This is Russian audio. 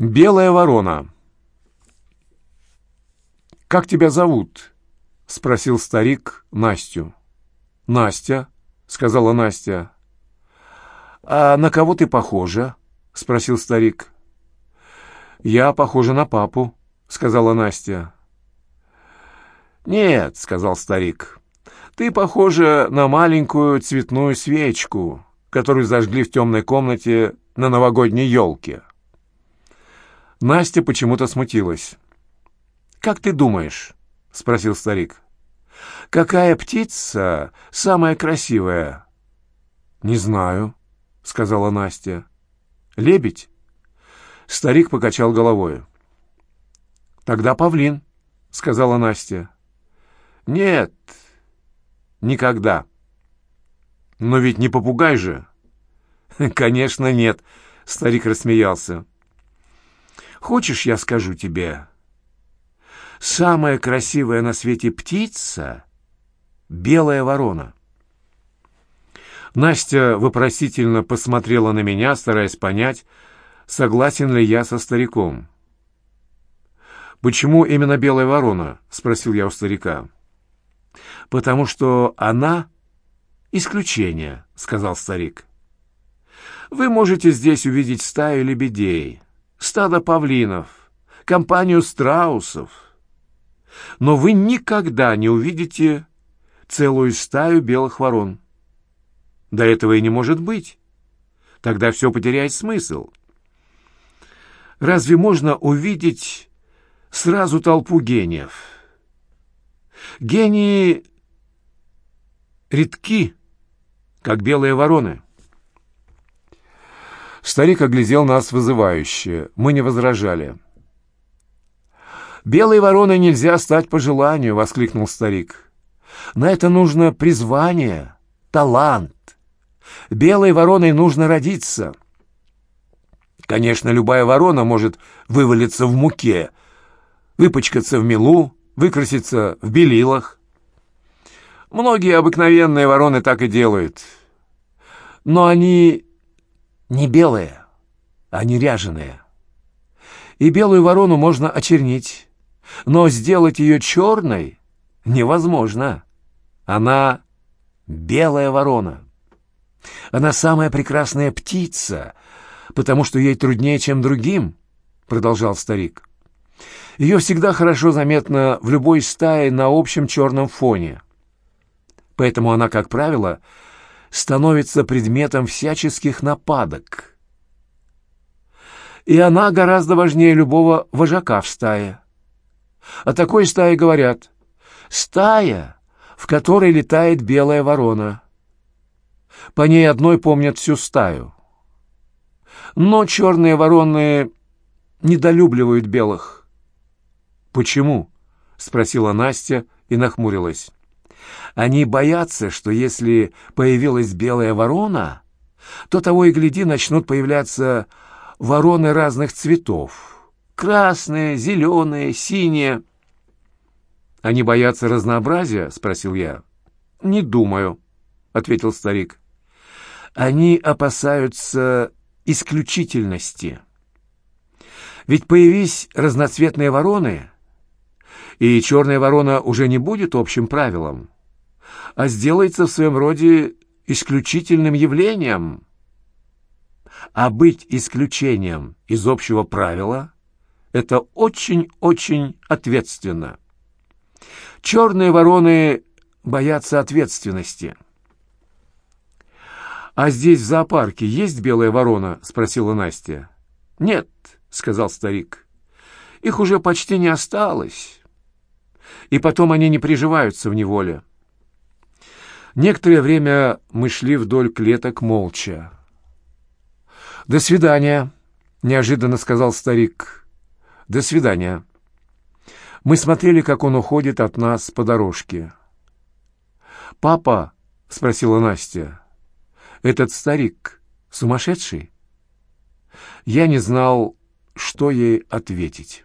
Белая ворона. «Как тебя зовут?» — спросил старик Настю. «Настя», — сказала Настя. «А на кого ты похожа?» — спросил старик. «Я похожа на папу», — сказала Настя. «Нет», — сказал старик, — «ты похожа на маленькую цветную свечку, которую зажгли в темной комнате на новогодней елке». Настя почему-то смутилась. «Как ты думаешь?» — спросил старик. «Какая птица самая красивая?» «Не знаю», — сказала Настя. «Лебедь?» Старик покачал головой. «Тогда павлин», — сказала Настя. «Нет, никогда». «Но ведь не попугай же». «Конечно, нет», — старик рассмеялся. Хочешь, я скажу тебе? Самая красивая на свете птица — белая ворона. Настя вопросительно посмотрела на меня, стараясь понять, согласен ли я со стариком. «Почему именно белая ворона?» — спросил я у старика. «Потому что она — исключение», — сказал старик. «Вы можете здесь увидеть стаю лебедей» стадо павлинов, компанию страусов. Но вы никогда не увидите целую стаю белых ворон. До этого и не может быть. Тогда все потеряет смысл. Разве можно увидеть сразу толпу гениев? Гении редки, как белые вороны. Старик оглядел нас вызывающе. Мы не возражали. «Белой вороной нельзя стать по желанию!» — воскликнул старик. «На это нужно призвание, талант. Белой вороной нужно родиться». Конечно, любая ворона может вывалиться в муке, выпачкаться в мелу, выкраситься в белилах. Многие обыкновенные вороны так и делают. Но они не белые, а не ряженые. И белую ворону можно очернить, но сделать ее черной невозможно. Она белая ворона. Она самая прекрасная птица, потому что ей труднее, чем другим, продолжал старик. Ее всегда хорошо заметно в любой стае на общем черном фоне. Поэтому она, как правило, становится предметом всяческих нападок. И она гораздо важнее любого вожака в стае. О такой стае говорят «стая, в которой летает белая ворона». По ней одной помнят всю стаю. Но черные вороны недолюбливают белых. «Почему?» — спросила Настя и нахмурилась. Они боятся, что если появилась белая ворона, то того и гляди начнут появляться вороны разных цветов. Красные, зеленые, синие. «Они боятся разнообразия?» — спросил я. «Не думаю», — ответил старик. «Они опасаются исключительности. Ведь появись разноцветные вороны, и черная ворона уже не будет общим правилом а сделается в своем роде исключительным явлением. А быть исключением из общего правила – это очень-очень ответственно. Черные вороны боятся ответственности. «А здесь, в зоопарке, есть белая ворона?» – спросила Настя. «Нет», — сказал старик. «Их уже почти не осталось. И потом они не приживаются в неволе». Некоторое время мы шли вдоль клеток молча. «До свидания», — неожиданно сказал старик. «До свидания». Мы смотрели, как он уходит от нас по дорожке. «Папа», — спросила Настя, — «этот старик сумасшедший?» Я не знал, что ей ответить.